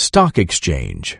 Stock exchange.